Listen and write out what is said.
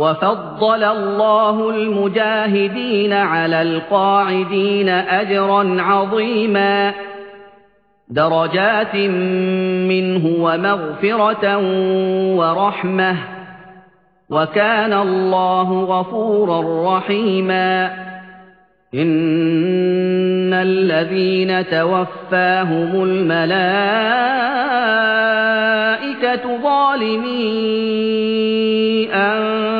وفضل الله المجاهدين على القاعدين أجرا عظيما. درجات منه ومغفرة ورحمة. وكان الله غفورا رحيما. إن الذين توفاهم الملائكة ظالمين أنفسهم